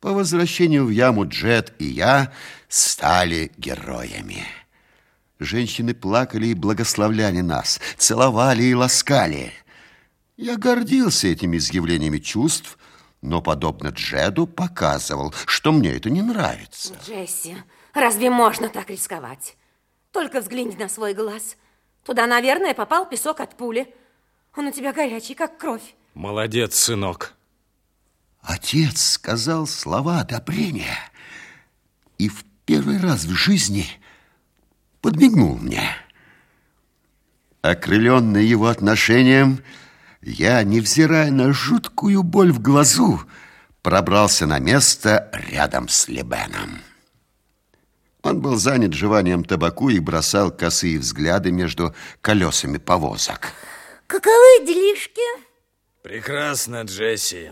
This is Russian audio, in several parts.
По возвращению в яму Джет и я стали героями. Женщины плакали и благословляли нас, целовали и ласкали. Я гордился этими изъявлениями чувств, но, подобно Джеду, показывал, что мне это не нравится. Джесси, разве можно так рисковать? Только взгляни на свой глаз. Туда, наверное, попал песок от пули. Он у тебя горячий, как кровь. Молодец, сынок. Отец сказал слова одобрения и в первый раз в жизни подмигнул мне. Окрыленный его отношением, я, невзирая на жуткую боль в глазу, пробрался на место рядом с Лебеном. Он был занят жеванием табаку и бросал косые взгляды между колесами повозок. Каковы делишки? Прекрасно, Джесси.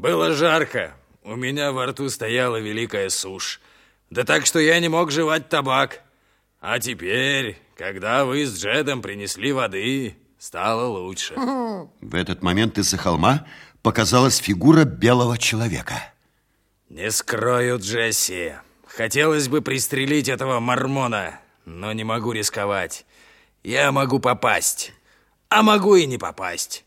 Было жарко. У меня во рту стояла великая сушь. Да так, что я не мог жевать табак. А теперь, когда вы с Джедом принесли воды, стало лучше. В этот момент из-за холма показалась фигура белого человека. Не скрою, Джесси. Хотелось бы пристрелить этого мормона, но не могу рисковать. Я могу попасть, а могу и не попасть.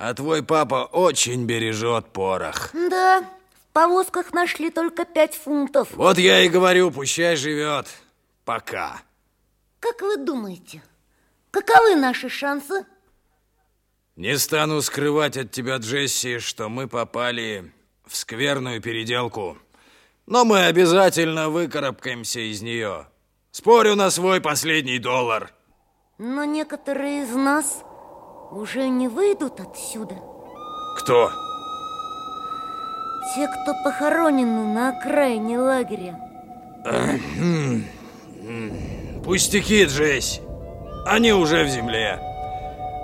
А твой папа очень бережет порох. Да, в повозках нашли только пять фунтов. Вот я и говорю, пущай живет. Пока. Как вы думаете, каковы наши шансы? Не стану скрывать от тебя, Джесси, что мы попали в скверную переделку. Но мы обязательно выкарабкаемся из нее. Спорю на свой последний доллар. Но некоторые из нас уже не выйдут отсюда. Кто? Те, кто похоронены на окраине лагеря. Пустяки, Джесси. Они уже в земле.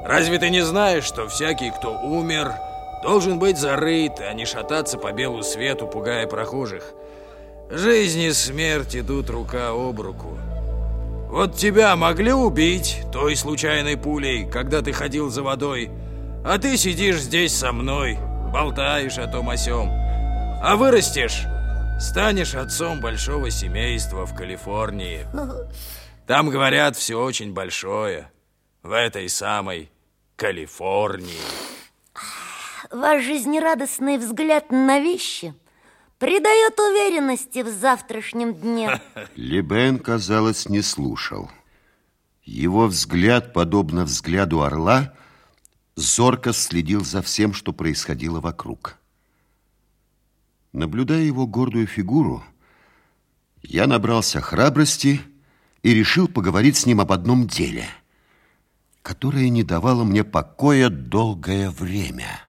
Разве ты не знаешь, что всякий, кто умер, должен быть зарыт, а не шататься по белу свету, пугая прохожих? Жизнь и смерть идут рука об руку. Вот тебя могли убить той случайной пулей, когда ты ходил за водой, а ты сидишь здесь со мной, болтаешь о том о сём. А вырастешь, станешь отцом большого семейства в Калифорнии. Там, говорят, все очень большое. В этой самой Калифорнии. Ваш жизнерадостный взгляд на вещи придает уверенности в завтрашнем дне. Лебен, казалось, не слушал. Его взгляд, подобно взгляду орла, зорко следил за всем, что происходило вокруг. Наблюдая его гордую фигуру, я набрался храбрости и решил поговорить с ним об одном деле, которое не давало мне покоя долгое время –